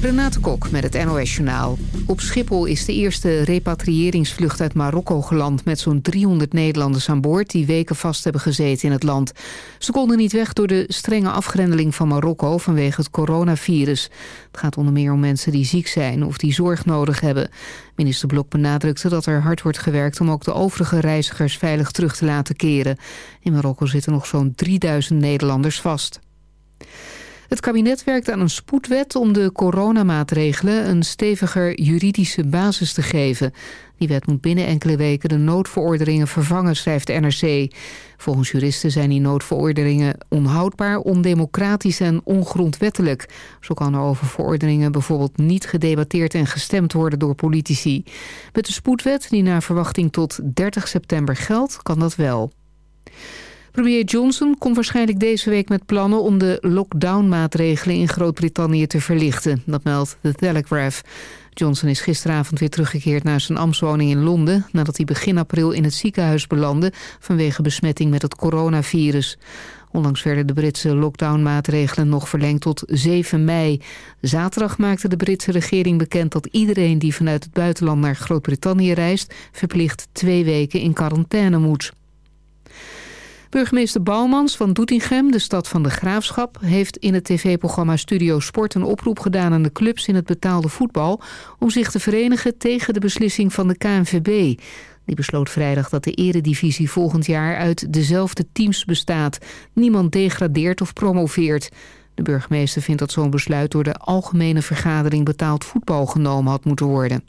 Renate Kok met het NOS Journaal. Op Schiphol is de eerste repatriëringsvlucht uit Marokko geland... met zo'n 300 Nederlanders aan boord die weken vast hebben gezeten in het land. Ze konden niet weg door de strenge afgrendeling van Marokko vanwege het coronavirus. Het gaat onder meer om mensen die ziek zijn of die zorg nodig hebben. Minister Blok benadrukte dat er hard wordt gewerkt... om ook de overige reizigers veilig terug te laten keren. In Marokko zitten nog zo'n 3000 Nederlanders vast. Het kabinet werkt aan een spoedwet om de coronamaatregelen een steviger juridische basis te geven. Die wet moet binnen enkele weken de noodverordeningen vervangen, schrijft de NRC. Volgens juristen zijn die noodverordeningen onhoudbaar, ondemocratisch en ongrondwettelijk. Zo kan er over verordeningen bijvoorbeeld niet gedebatteerd en gestemd worden door politici. Met de spoedwet, die naar verwachting tot 30 september geldt, kan dat wel. Premier Johnson komt waarschijnlijk deze week met plannen om de lockdown-maatregelen in Groot-Brittannië te verlichten. Dat meldt The Telegraph. Johnson is gisteravond weer teruggekeerd naar zijn ambtswoning in Londen... nadat hij begin april in het ziekenhuis belandde vanwege besmetting met het coronavirus. Onlangs werden de Britse lockdown-maatregelen nog verlengd tot 7 mei. Zaterdag maakte de Britse regering bekend dat iedereen die vanuit het buitenland naar Groot-Brittannië reist... verplicht twee weken in quarantaine moet. Burgemeester Bouwmans van Doetinchem, de stad van de Graafschap... heeft in het tv-programma Studio Sport een oproep gedaan aan de clubs in het betaalde voetbal... om zich te verenigen tegen de beslissing van de KNVB. Die besloot vrijdag dat de eredivisie volgend jaar uit dezelfde teams bestaat. Niemand degradeert of promoveert. De burgemeester vindt dat zo'n besluit door de algemene vergadering betaald voetbal genomen had moeten worden.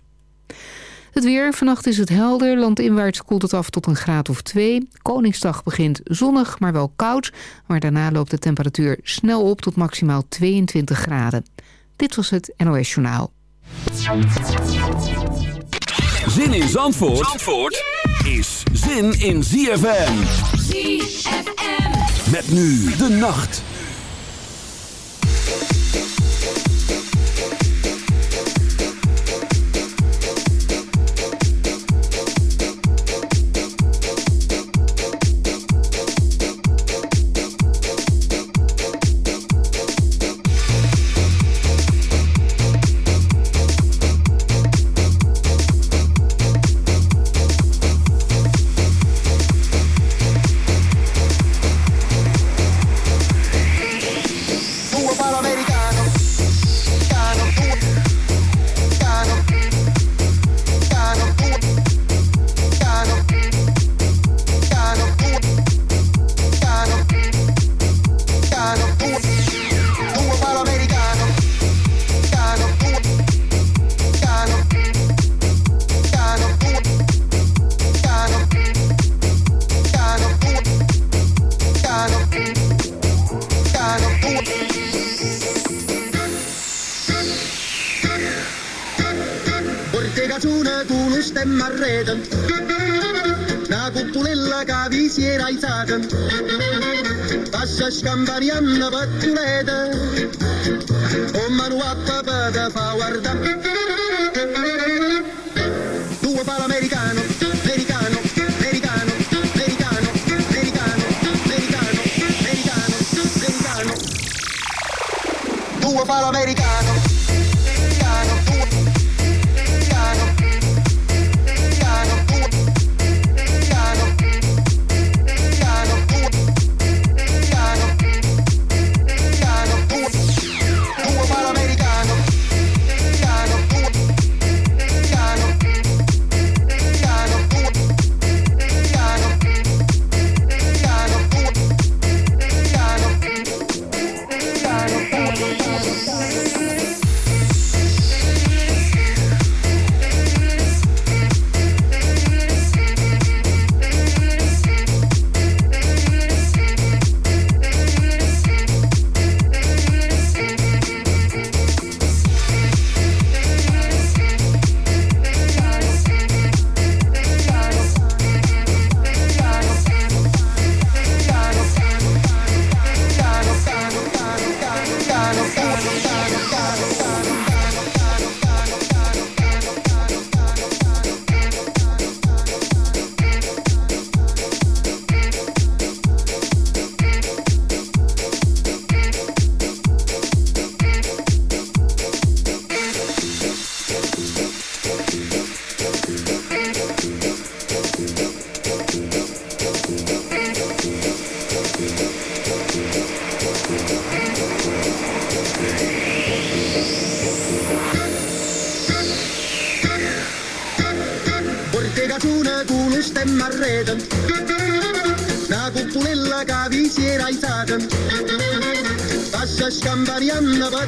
Het weer, vannacht is het helder. Landinwaarts koelt het af tot een graad of 2. Koningsdag begint zonnig, maar wel koud. Maar daarna loopt de temperatuur snel op tot maximaal 22 graden. Dit was het NOS Journaal. Zin in Zandvoort, Zandvoort is zin in ZFM. ZFM. Met nu de nacht. scambar yanna batuleda o manuatta bada fa guarda. Tuo pal americano americano americano americano americano americano americano. Duo pal americano Başkan Baryan'la bak.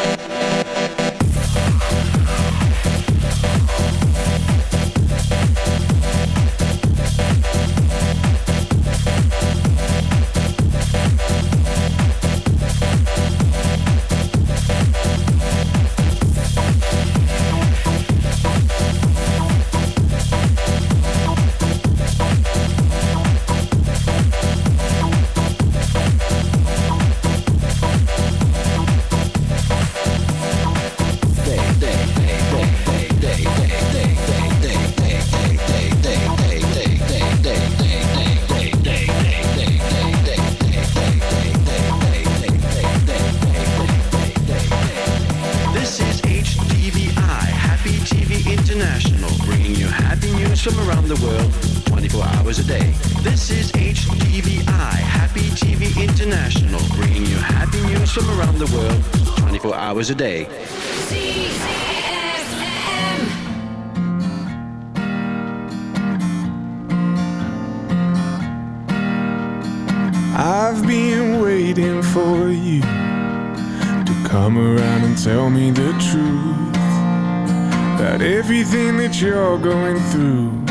around the world, 24 hours a day. This is HTVI, Happy TV International, bringing you happy news from around the world, 24 hours a day. I've been waiting for you to come around and tell me the truth about everything that you're going through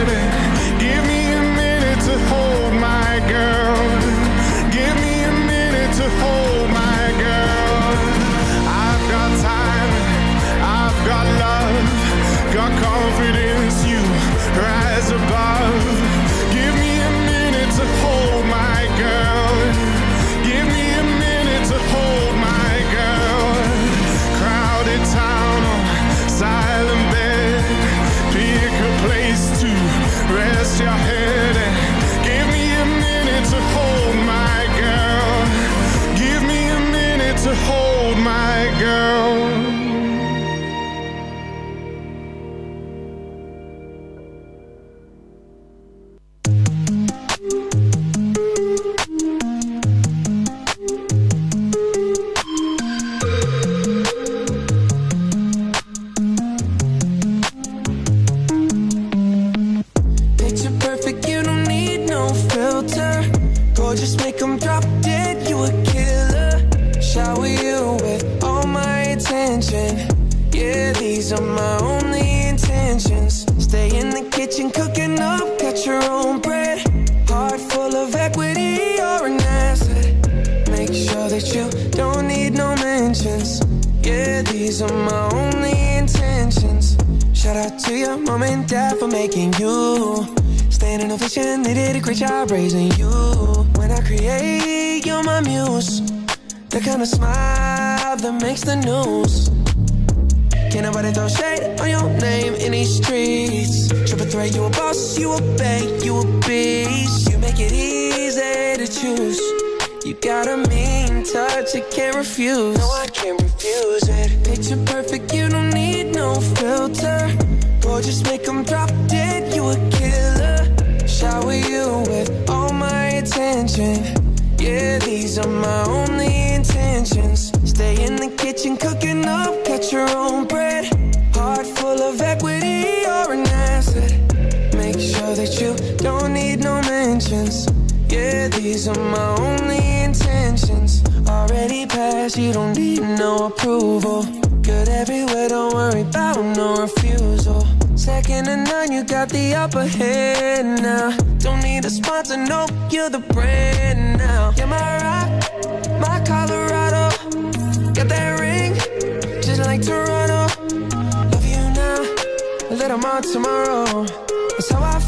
right, you a boss.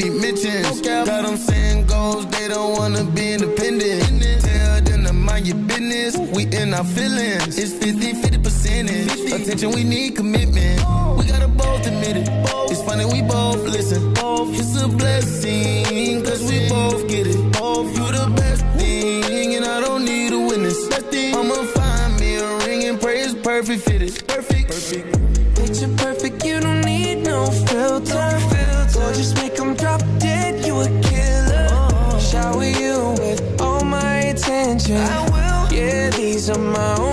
many mentions. Got them saying goals, they don't wanna be independent. Tell them to mind your business, we in our feelings. It's 50 50 percentage. Attention, we need commitment. We gotta both admit it. It's funny, we both listen. It's a blessing, cause we both get it. You the best thing, and I don't need a witness. I'ma find me a ring and pray it's perfect fitted. Perfect. perfect. Picture perfect, you don't need no filter. No filter. Or make attention. Yeah, these are my only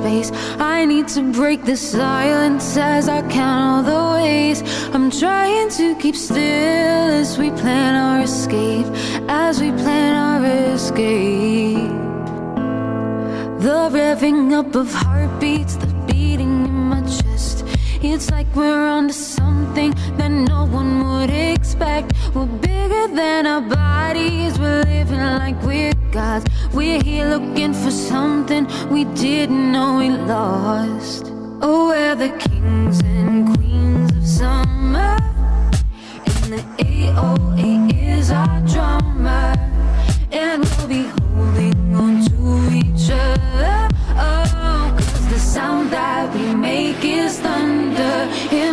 space. I need to break the silence as I count all the ways. I'm trying to keep still as we plan our escape, as we plan our escape. The revving up of heartbeats, It's like we're onto something that no one would expect. We're bigger than our bodies, we're living like we're gods. We're here looking for something we didn't know we lost. Oh, we're the kings and queens of summer. And the AOA is our drummer. And we'll be holding on to each other. Oh, cause the sound that make is thunder. It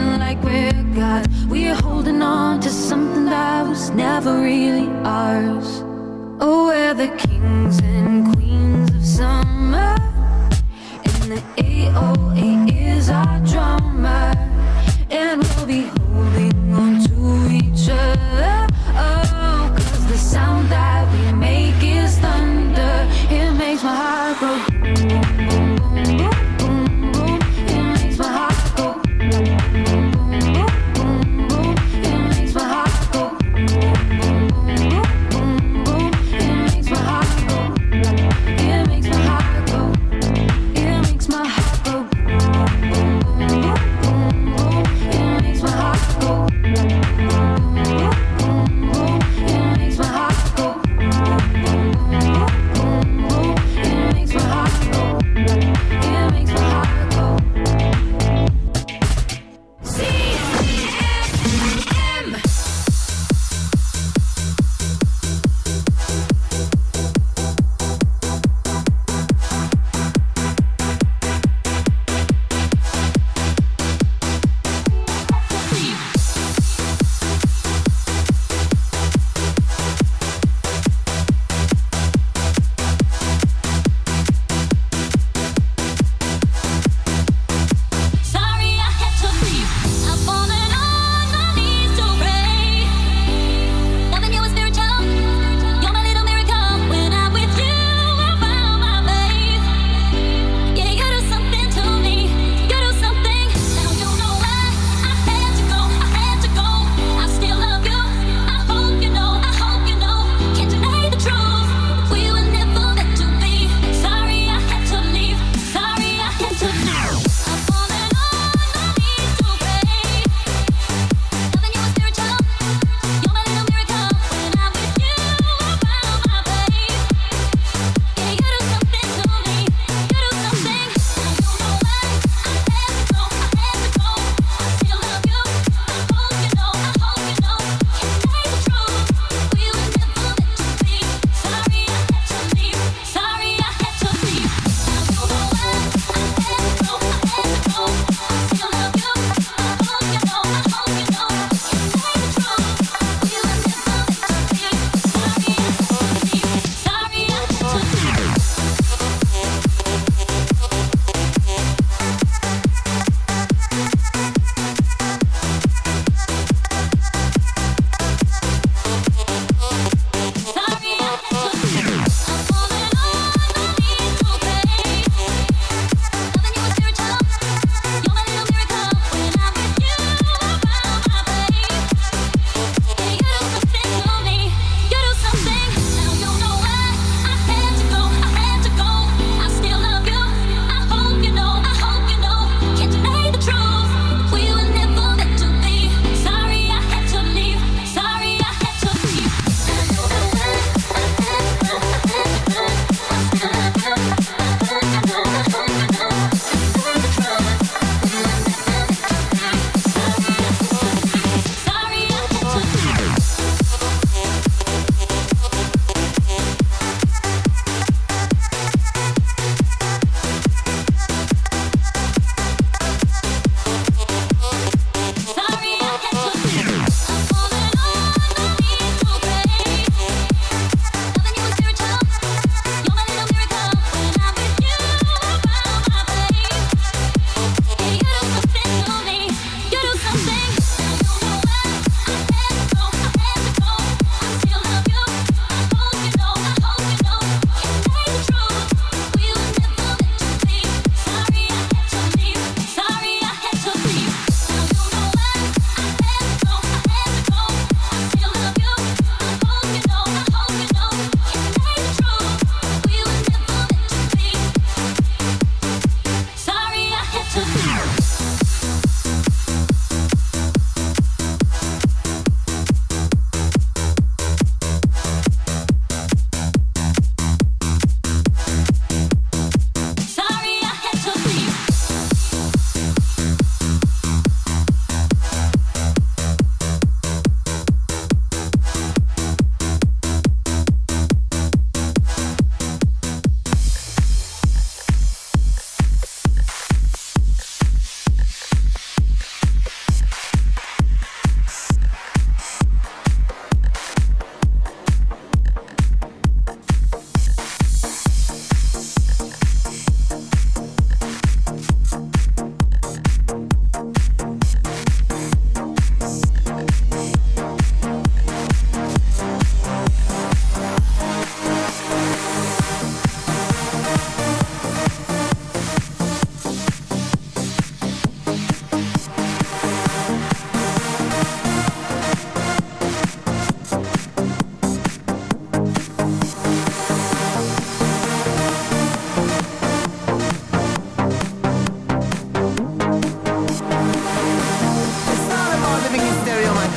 we're gods. We're holding on to something that was never really ours. Oh, we're the kings and queens of summer. And the AOA is our drummer. And we'll be holding on to each other.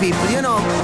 People, you know.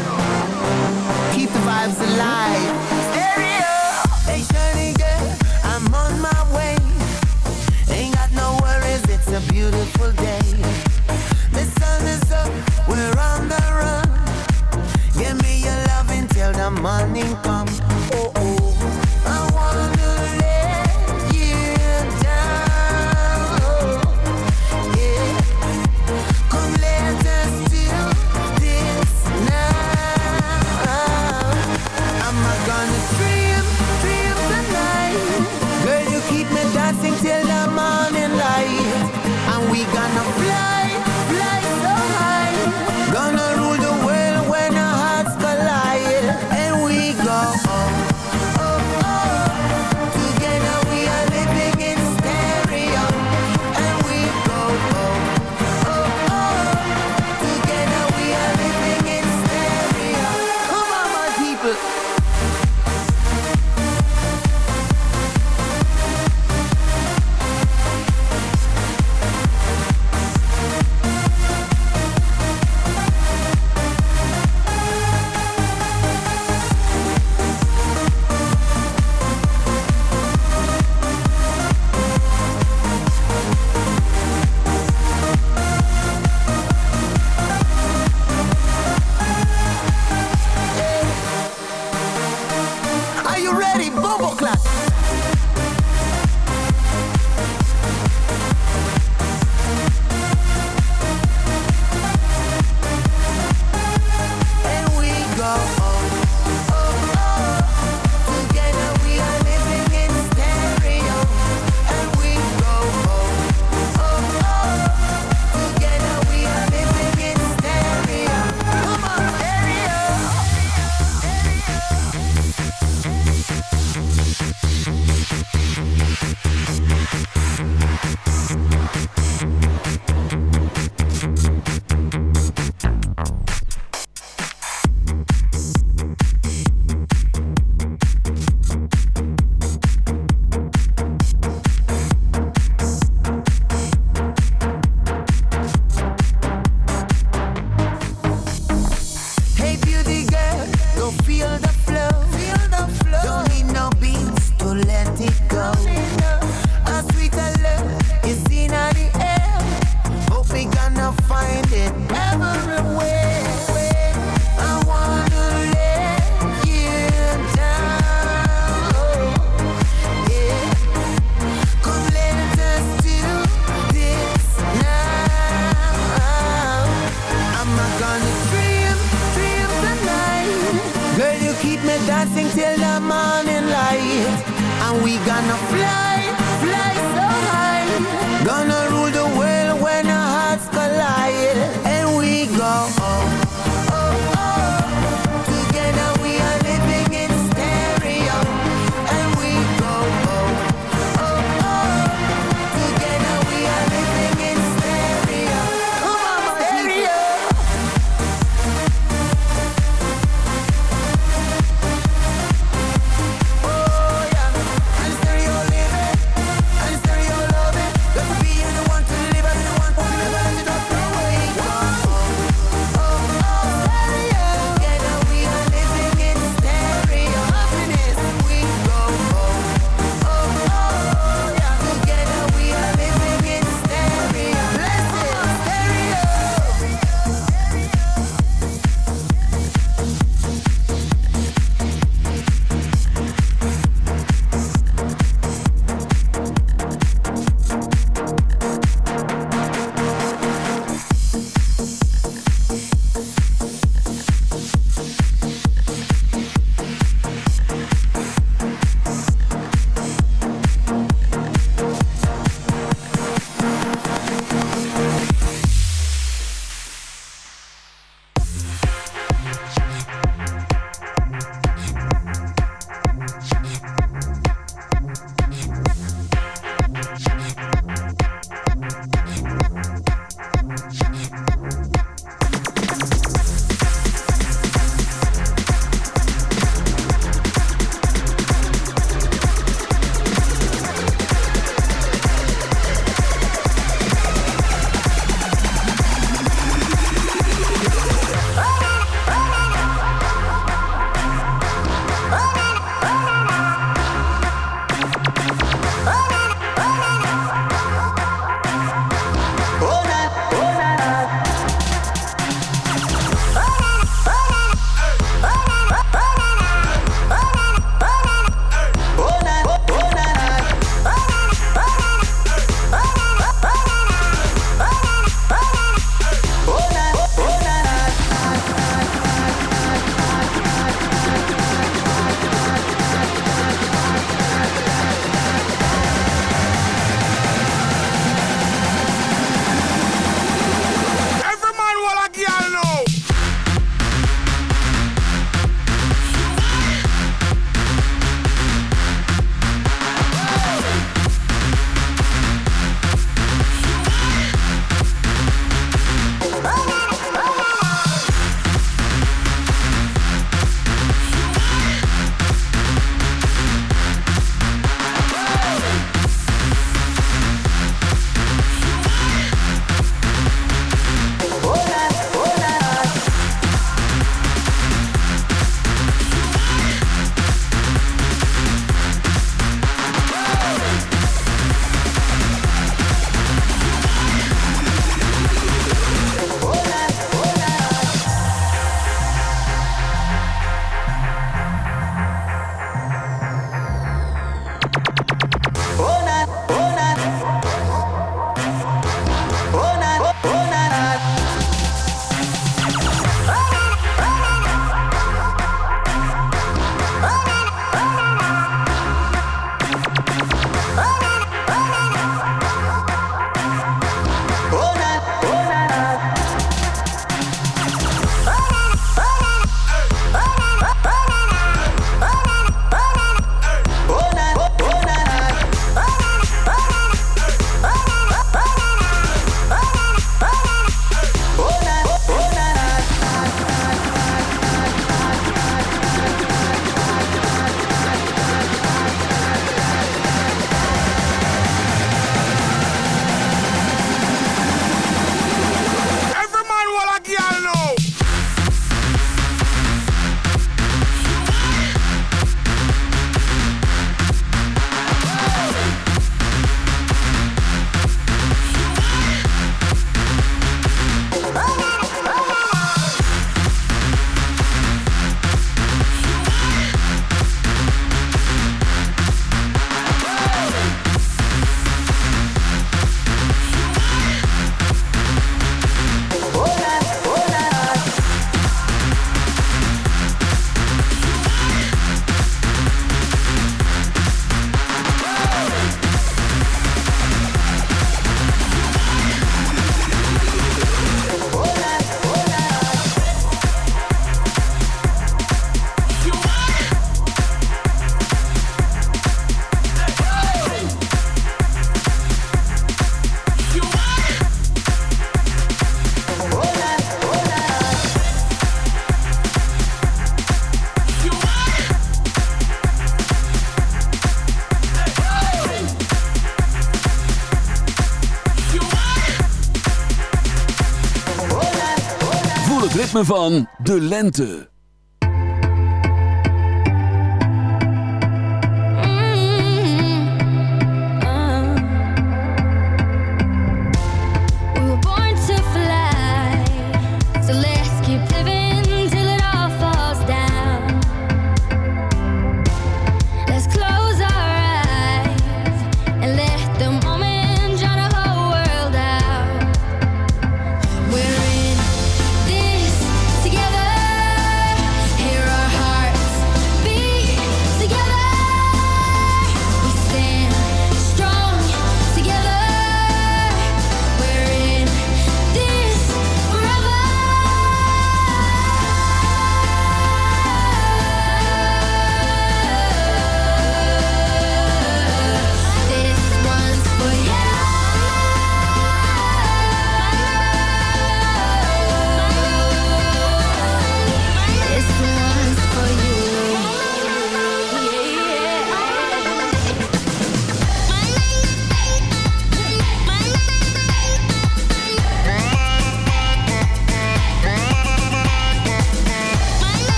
Van de lente.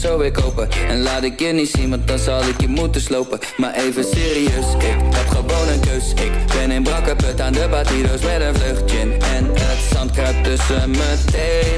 Zo weer kopen. En laat ik je niet zien, want dan zal ik je moeten slopen. Maar even serieus, ik heb gewoon een keus. Ik ben in brakke put aan de batido's met een vlucht gin. En het zand kruipt tussen mijn tenen.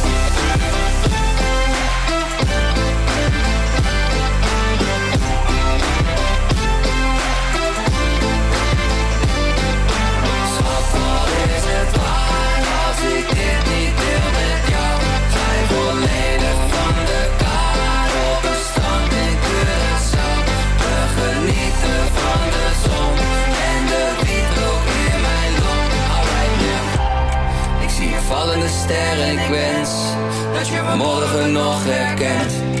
vallende ster en ik wens dat je me morgen nog herkent.